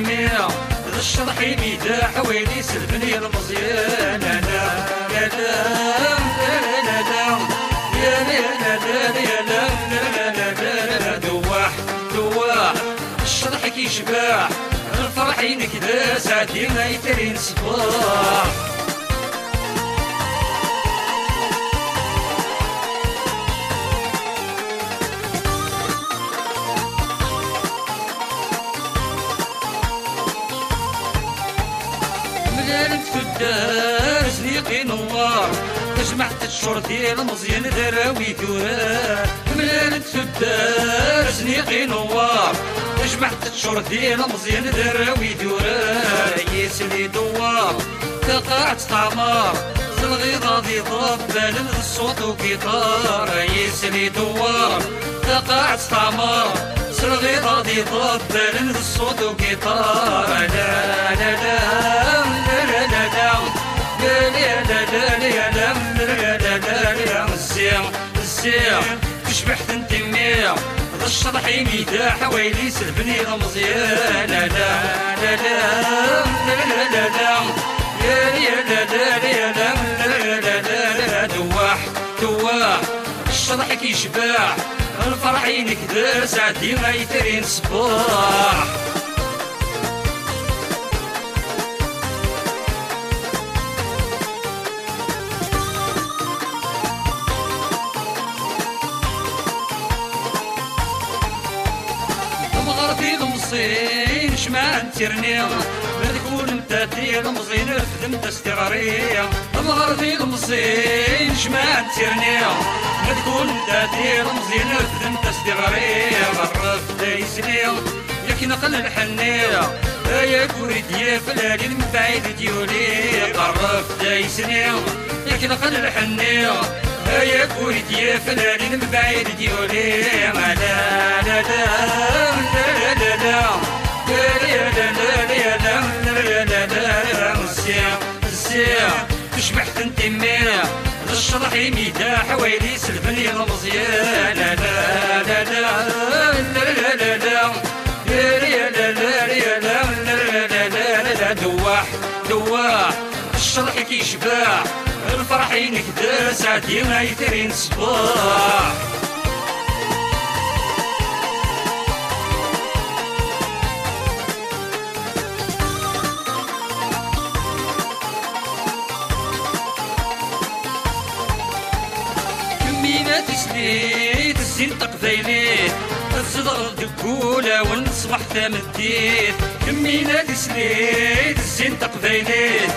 يميا هذا الشرح يميدا حوالي سلبني المزيان أنا يا لام يا لام يا لام يا لام دواح دواح الشرح كيشباح. الفرح ينكداس عاد ما يترين صباح تاش ليقي نوار تجمعت الشر ديال مزيان دراوي ثورات ملالت سداش ليقي نوار تجمعت الشر ديال مزيان دراوي ثورات عييت لي دوار تقاعت طمار الغيضة غادي ضرب بالن الصوت وكيطار عييت لي دوار تقاعت طمار الغيضة ذي ضرب بالن الصوت وكيطار لا لا لا. تشبحت انت مية الشرح يميدا حوالي سلبني رمزيان لا لا لا لا لا لا لا يا يا لا لا يا لا لا لا لا لا دواح دواح الشرح كيشباح الفرح ينكدر ساعتي ما يترين صباح صين شمان تيرني بذكون انت تيل مزين فدمت استغرية مغر تيل مزين شمان تيرني بذكون انت تيل مزين فدمت استغرية غرف دايسني لكن نقل الحنية يا كوري ديف من بعيد ديولي. غرف دايسني لكن نقل الحنية يا كوري ديف من بعيد ديولي. لا لا لا. الدماء الشرح ميداح ويلي سلفني المزيان لا لا لا لا لا لا لا لا لا دواح دواح الشرح كيشباح الفرح ينكدا ساعتي ما يثري صباح تسليت الزين تقبيليت الصدر دكولة ونصبح ثمديت كمينا تسليت الزين تقبيليت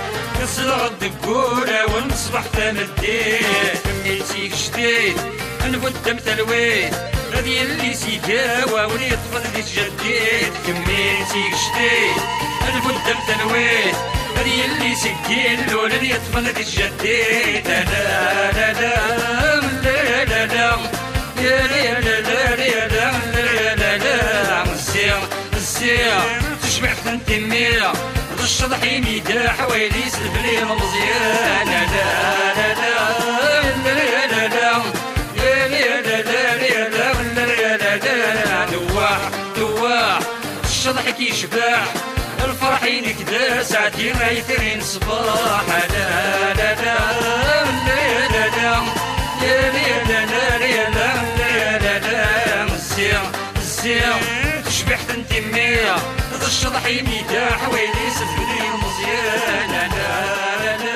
الصدر دكولة ونصبح ثمديت كميتي جديد نبدا متلويت هذه اللي سيكاوا ولي طفل اللي تجديد كميتي جديد نبدا متلويت هذه اللي سكين لولا اللي طفل اللي تجديد لا لا مية الشطح يميدا حوالي سلبلي مزيان لا لا لا لا لا لا لا لا لا لا لا لا لا لا الشطح كيشباح الفرح ينكدا ما يترين صباح لا لا لا لا لا لا يا لا لا لا لا لا لا لا الزير الزير شبحت انت مية الشطح ميتاح ويلي سبني مزيان. أنا أنا